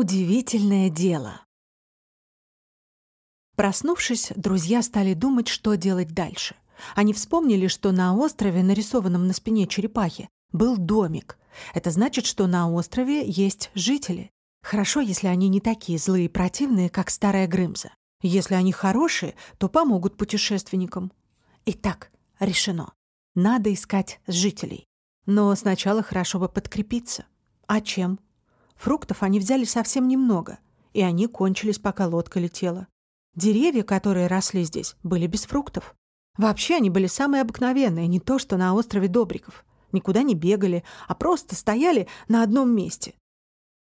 Удивительное дело. Проснувшись, друзья стали думать, что делать дальше. Они вспомнили, что на острове, нарисованном на спине черепахи, был домик. Это значит, что на острове есть жители. Хорошо, если они не такие злые и противные, как старая Грымза. Если они хорошие, то помогут путешественникам. Итак, решено. Надо искать жителей. Но сначала хорошо бы подкрепиться. А чем? Фруктов они взяли совсем немного, и они кончились, пока лодка летела. Деревья, которые росли здесь, были без фруктов. Вообще они были самые обыкновенные, не то что на острове Добриков. Никуда не бегали, а просто стояли на одном месте.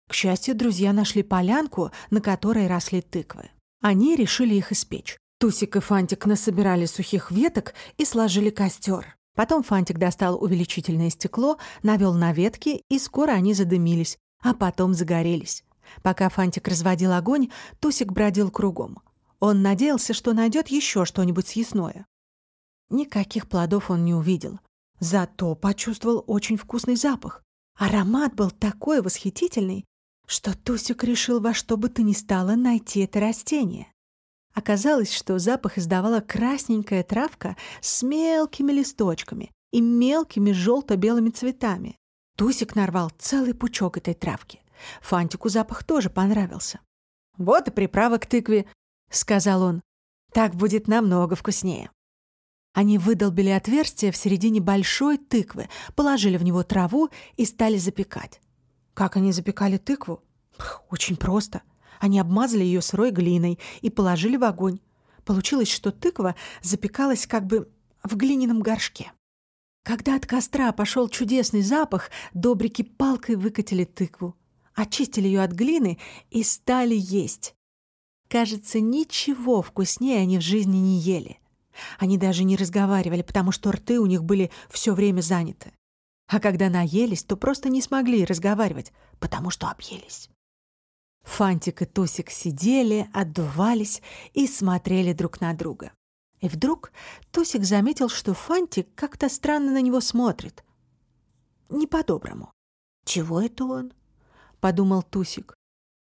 К счастью, друзья нашли полянку, на которой росли тыквы. Они решили их испечь. Тусик и Фантик насобирали сухих веток и сложили костер. Потом Фантик достал увеличительное стекло, навел на ветки, и скоро они задымились, а потом загорелись. Пока Фантик разводил огонь, Тусик бродил кругом. Он надеялся, что найдет еще что-нибудь съестное. Никаких плодов он не увидел. Зато почувствовал очень вкусный запах. Аромат был такой восхитительный, что Тусик решил во что бы то ни стало найти это растение. Оказалось, что запах издавала красненькая травка с мелкими листочками и мелкими желто-белыми цветами. Тусик нарвал целый пучок этой травки. Фантику запах тоже понравился. «Вот и приправа к тыкве», — сказал он. «Так будет намного вкуснее». Они выдолбили отверстие в середине большой тыквы, положили в него траву и стали запекать. Как они запекали тыкву? Очень просто. Они обмазали ее сырой глиной и положили в огонь. Получилось, что тыква запекалась как бы в глиняном горшке. Когда от костра пошел чудесный запах, добрики палкой выкатили тыкву, очистили ее от глины и стали есть. Кажется, ничего вкуснее они в жизни не ели. Они даже не разговаривали, потому что рты у них были все время заняты. А когда наелись, то просто не смогли разговаривать, потому что объелись. Фантик и Тусик сидели, отдувались и смотрели друг на друга. И вдруг Тусик заметил, что Фантик как-то странно на него смотрит. Не по-доброму. «Чего это он?» — подумал Тусик.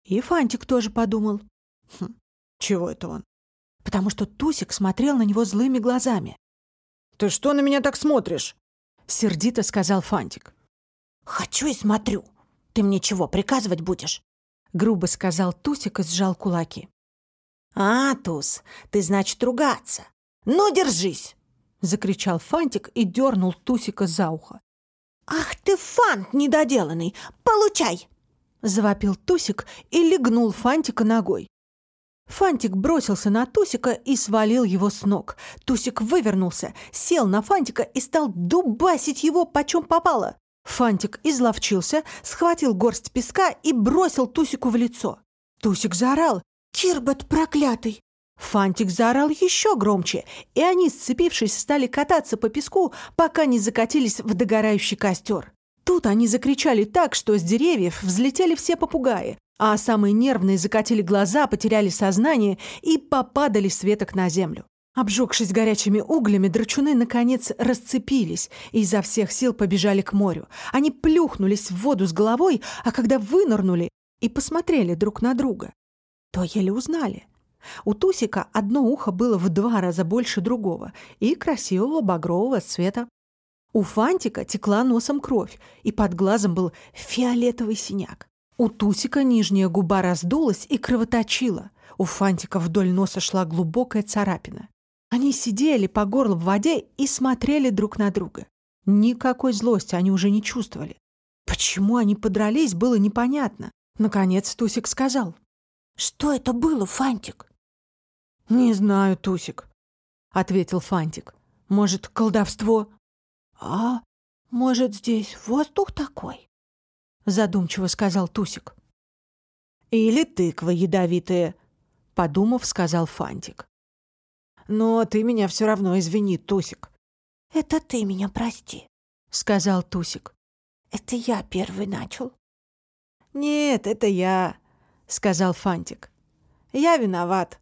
И Фантик тоже подумал. Хм, чего это он? Потому что Тусик смотрел на него злыми глазами. «Ты что на меня так смотришь?» — сердито сказал Фантик. «Хочу и смотрю. Ты мне чего, приказывать будешь?» — грубо сказал Тусик и сжал кулаки. «А, Туз, ты, значит, ругаться. «Ну, держись!» — закричал Фантик и дернул Тусика за ухо. «Ах ты, Фант недоделанный! Получай!» — завопил Тусик и легнул Фантика ногой. Фантик бросился на Тусика и свалил его с ног. Тусик вывернулся, сел на Фантика и стал дубасить его почем попало. Фантик изловчился, схватил горсть песка и бросил Тусику в лицо. Тусик заорал. «Кирбот проклятый! Фантик заорал еще громче, и они, сцепившись, стали кататься по песку, пока не закатились в догорающий костер. Тут они закричали так, что с деревьев взлетели все попугаи, а самые нервные закатили глаза, потеряли сознание и попадали с веток на землю. Обжегшись горячими углями, драчуны, наконец, расцепились и изо всех сил побежали к морю. Они плюхнулись в воду с головой, а когда вынырнули и посмотрели друг на друга, то еле узнали. У Тусика одно ухо было в два раза больше другого и красивого багрового цвета. У Фантика текла носом кровь, и под глазом был фиолетовый синяк. У Тусика нижняя губа раздулась и кровоточила. У Фантика вдоль носа шла глубокая царапина. Они сидели по горло в воде и смотрели друг на друга. Никакой злости они уже не чувствовали. Почему они подрались, было непонятно. Наконец Тусик сказал. «Что это было, Фантик?» «Не знаю, Тусик», — ответил Фантик. «Может, колдовство?» «А может, здесь воздух такой?» — задумчиво сказал Тусик. «Или тыква ядовитая», — подумав, сказал Фантик. «Но ты меня все равно извини, Тусик». «Это ты меня прости», — сказал Тусик. «Это я первый начал». «Нет, это я», — сказал Фантик. «Я виноват».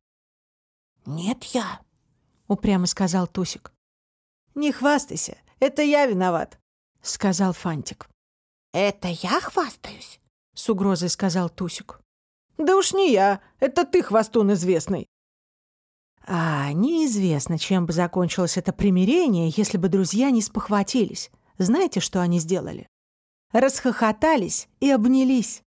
«Нет, я», — упрямо сказал Тусик. «Не хвастайся, это я виноват», — сказал Фантик. «Это я хвастаюсь?» — с угрозой сказал Тусик. Да уж не я, это ты, хвостун известный. А неизвестно, чем бы закончилось это примирение, если бы друзья не спохватились. Знаете, что они сделали? Расхохотались и обнялись.